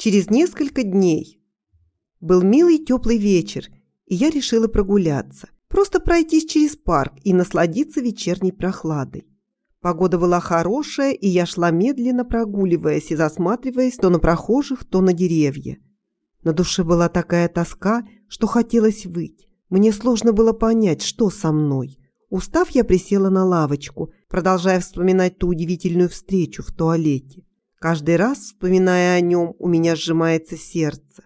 через несколько дней. Был милый теплый вечер, и я решила прогуляться. Просто пройтись через парк и насладиться вечерней прохладой. Погода была хорошая, и я шла медленно прогуливаясь и засматриваясь то на прохожих, то на деревья. На душе была такая тоска, что хотелось выть. Мне сложно было понять, что со мной. Устав, я присела на лавочку, продолжая вспоминать ту удивительную встречу в туалете. Каждый раз, вспоминая о нем, у меня сжимается сердце.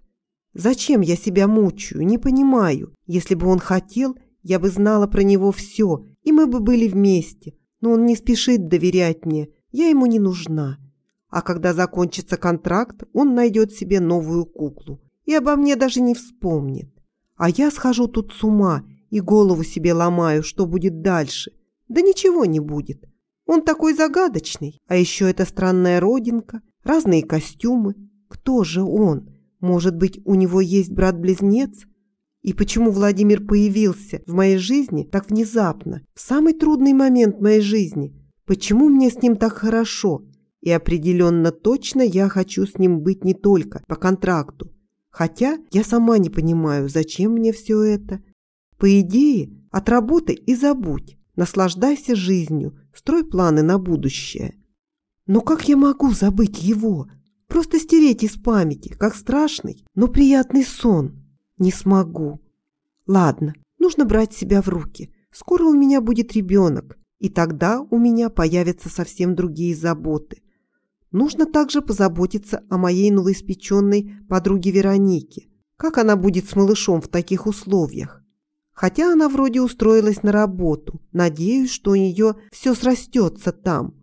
Зачем я себя мучаю, не понимаю. Если бы он хотел, я бы знала про него все, и мы бы были вместе. Но он не спешит доверять мне, я ему не нужна. А когда закончится контракт, он найдет себе новую куклу и обо мне даже не вспомнит. А я схожу тут с ума и голову себе ломаю, что будет дальше. Да ничего не будет. Он такой загадочный. А еще эта странная родинка, разные костюмы. Кто же он? Может быть, у него есть брат-близнец? И почему Владимир появился в моей жизни так внезапно, в самый трудный момент моей жизни? Почему мне с ним так хорошо? И определенно точно я хочу с ним быть не только по контракту. Хотя я сама не понимаю, зачем мне все это. По идее, отработай и забудь. Наслаждайся жизнью, строй планы на будущее. Но как я могу забыть его? Просто стереть из памяти, как страшный, но приятный сон. Не смогу. Ладно, нужно брать себя в руки. Скоро у меня будет ребенок, и тогда у меня появятся совсем другие заботы. Нужно также позаботиться о моей новоиспеченной подруге Веронике. Как она будет с малышом в таких условиях? Хотя она вроде устроилась на работу. Надеюсь, что у нее все срастется там.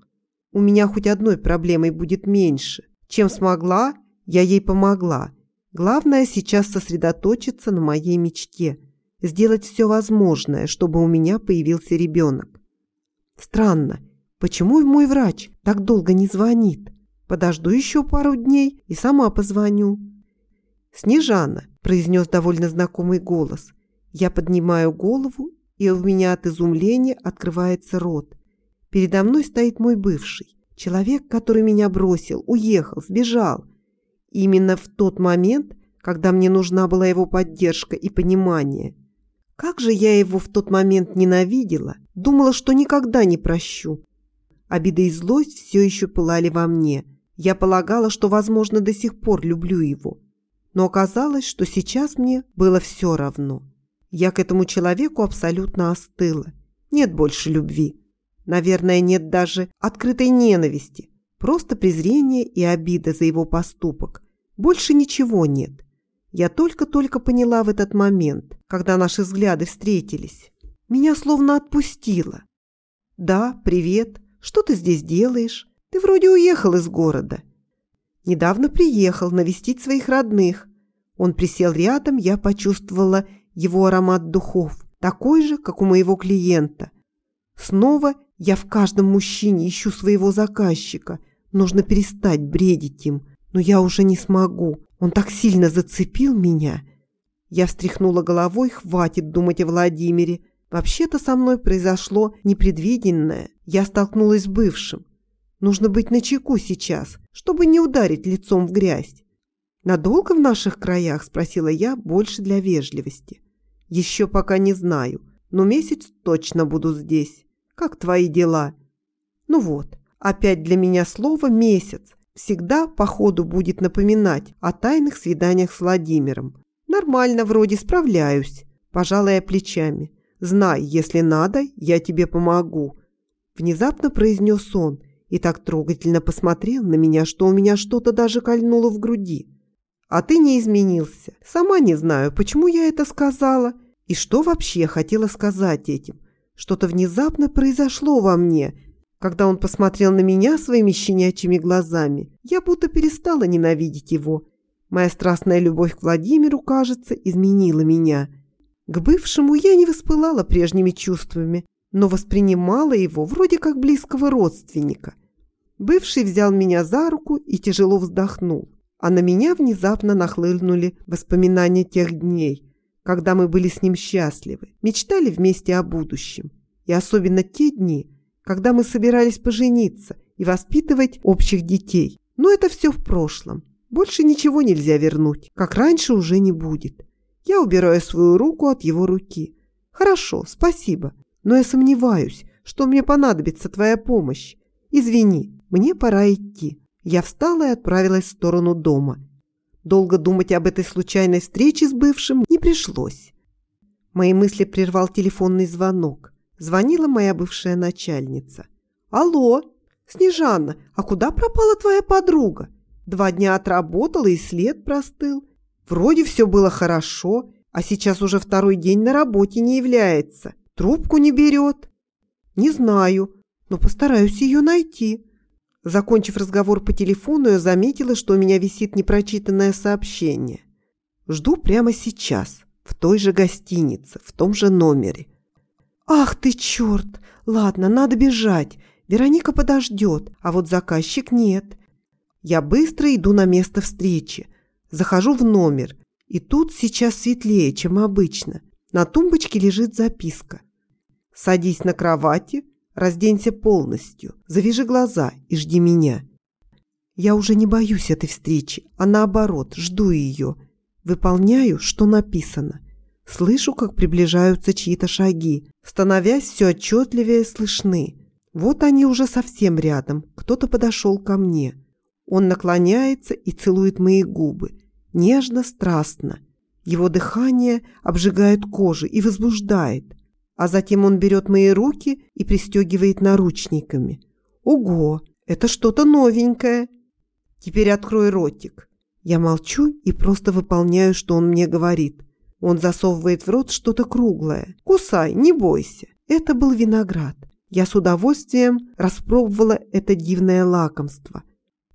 У меня хоть одной проблемой будет меньше. Чем смогла, я ей помогла. Главное сейчас сосредоточиться на моей мечте, сделать все возможное, чтобы у меня появился ребенок. Странно, почему мой врач так долго не звонит? Подожду еще пару дней и сама позвоню. «Снежана», – произнес довольно знакомый голос. Я поднимаю голову, и у меня от изумления открывается рот. Передо мной стоит мой бывший. Человек, который меня бросил, уехал, сбежал. Именно в тот момент, когда мне нужна была его поддержка и понимание. Как же я его в тот момент ненавидела, думала, что никогда не прощу. Обида и злость все еще пылали во мне. Я полагала, что, возможно, до сих пор люблю его. Но оказалось, что сейчас мне было все равно. Я к этому человеку абсолютно остыла. Нет больше любви. Наверное, нет даже открытой ненависти. Просто презрение и обида за его поступок. Больше ничего нет. Я только-только поняла в этот момент, когда наши взгляды встретились. Меня словно отпустило. «Да, привет. Что ты здесь делаешь? Ты вроде уехал из города». «Недавно приехал навестить своих родных». Он присел рядом, я почувствовала его аромат духов, такой же, как у моего клиента. Снова я в каждом мужчине ищу своего заказчика – Нужно перестать бредить им, но я уже не смогу. Он так сильно зацепил меня. Я встряхнула головой, хватит думать о Владимире. Вообще-то со мной произошло непредвиденное. Я столкнулась с бывшим. Нужно быть начеку сейчас, чтобы не ударить лицом в грязь. «Надолго в наших краях?» – спросила я больше для вежливости. «Еще пока не знаю, но месяц точно буду здесь. Как твои дела?» «Ну вот, Опять для меня слово «месяц» всегда по ходу будет напоминать о тайных свиданиях с Владимиром. Нормально вроде справляюсь, пожалуй, плечами. Знай, если надо, я тебе помогу. Внезапно произнес он и так трогательно посмотрел на меня, что у меня что-то даже кольнуло в груди. А ты не изменился. Сама не знаю, почему я это сказала и что вообще хотела сказать этим. Что-то внезапно произошло во мне – когда он посмотрел на меня своими щенячьими глазами, я будто перестала ненавидеть его. Моя страстная любовь к Владимиру, кажется, изменила меня. К бывшему я не воспылала прежними чувствами, но воспринимала его вроде как близкого родственника. Бывший взял меня за руку и тяжело вздохнул, а на меня внезапно нахлынули воспоминания тех дней, когда мы были с ним счастливы, мечтали вместе о будущем. И особенно те дни, когда мы собирались пожениться и воспитывать общих детей. Но это все в прошлом. Больше ничего нельзя вернуть, как раньше уже не будет. Я убираю свою руку от его руки. Хорошо, спасибо, но я сомневаюсь, что мне понадобится твоя помощь. Извини, мне пора идти. Я встала и отправилась в сторону дома. Долго думать об этой случайной встрече с бывшим не пришлось. Мои мысли прервал телефонный звонок. Звонила моя бывшая начальница. «Алло, Снежанна, а куда пропала твоя подруга? Два дня отработала и след простыл. Вроде все было хорошо, а сейчас уже второй день на работе не является. Трубку не берет. Не знаю, но постараюсь ее найти». Закончив разговор по телефону, я заметила, что у меня висит непрочитанное сообщение. Жду прямо сейчас, в той же гостинице, в том же номере. «Ах ты черт! Ладно, надо бежать. Вероника подождет, а вот заказчик нет. Я быстро иду на место встречи. Захожу в номер, и тут сейчас светлее, чем обычно. На тумбочке лежит записка. «Садись на кровати, Разденься полностью, завяжи глаза и жди меня. Я уже не боюсь этой встречи, а наоборот, жду ее. Выполняю, что написано. Слышу, как приближаются чьи-то шаги, становясь все отчетливее слышны. Вот они уже совсем рядом, кто-то подошел ко мне. Он наклоняется и целует мои губы. Нежно, страстно. Его дыхание обжигает кожу и возбуждает а затем он берет мои руки и пристегивает наручниками. Ого, это что-то новенькое. Теперь открой ротик. Я молчу и просто выполняю, что он мне говорит. Он засовывает в рот что-то круглое. Кусай, не бойся. Это был виноград. Я с удовольствием распробовала это дивное лакомство.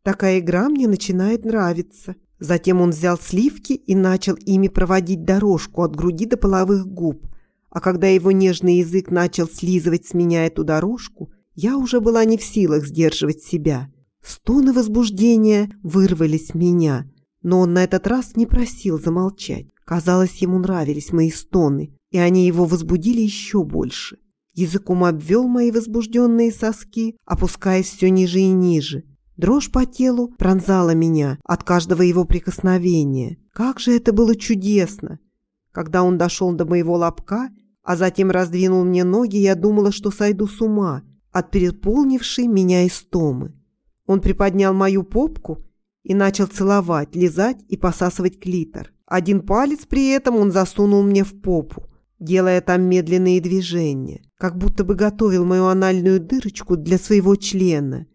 Такая игра мне начинает нравиться. Затем он взял сливки и начал ими проводить дорожку от груди до половых губ. А когда его нежный язык начал слизывать с меня эту дорожку, я уже была не в силах сдерживать себя. Стоны возбуждения вырвались меня, но он на этот раз не просил замолчать. Казалось, ему нравились мои стоны, и они его возбудили еще больше. Языком обвел мои возбужденные соски, опускаясь все ниже и ниже. Дрожь по телу пронзала меня от каждого его прикосновения. Как же это было чудесно! Когда он дошел до моего лобка, а затем раздвинул мне ноги, я думала, что сойду с ума от переполнившей меня истомы. Он приподнял мою попку и начал целовать, лизать и посасывать клитор. Один палец при этом он засунул мне в попу, делая там медленные движения, как будто бы готовил мою анальную дырочку для своего члена.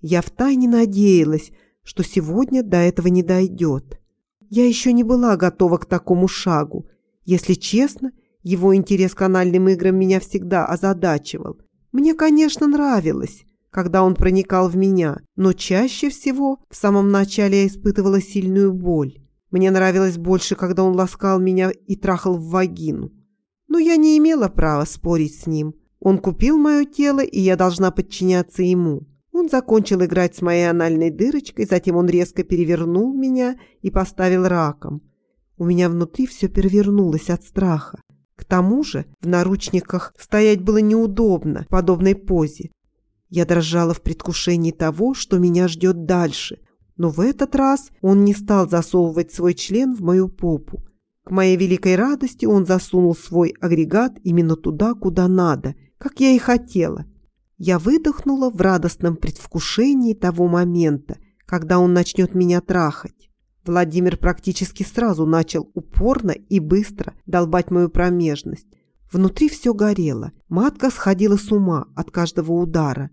Я втайне надеялась, что сегодня до этого не дойдет. Я еще не была готова к такому шагу. Если честно, его интерес к анальным играм меня всегда озадачивал. Мне, конечно, нравилось, когда он проникал в меня, но чаще всего в самом начале я испытывала сильную боль. Мне нравилось больше, когда он ласкал меня и трахал в вагину. Но я не имела права спорить с ним. Он купил мое тело, и я должна подчиняться ему. Он закончил играть с моей анальной дырочкой, затем он резко перевернул меня и поставил раком. У меня внутри все перевернулось от страха. К тому же в наручниках стоять было неудобно в подобной позе. Я дрожала в предвкушении того, что меня ждет дальше, но в этот раз он не стал засовывать свой член в мою попу. К моей великой радости он засунул свой агрегат именно туда, куда надо, как я и хотела. Я выдохнула в радостном предвкушении того момента, когда он начнет меня трахать. Владимир практически сразу начал упорно и быстро долбать мою промежность. Внутри все горело, матка сходила с ума от каждого удара.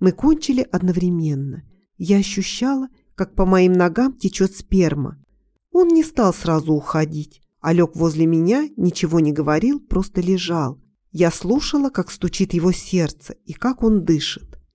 Мы кончили одновременно. Я ощущала, как по моим ногам течет сперма. Он не стал сразу уходить, а лег возле меня, ничего не говорил, просто лежал. Я слушала, как стучит его сердце и как он дышит.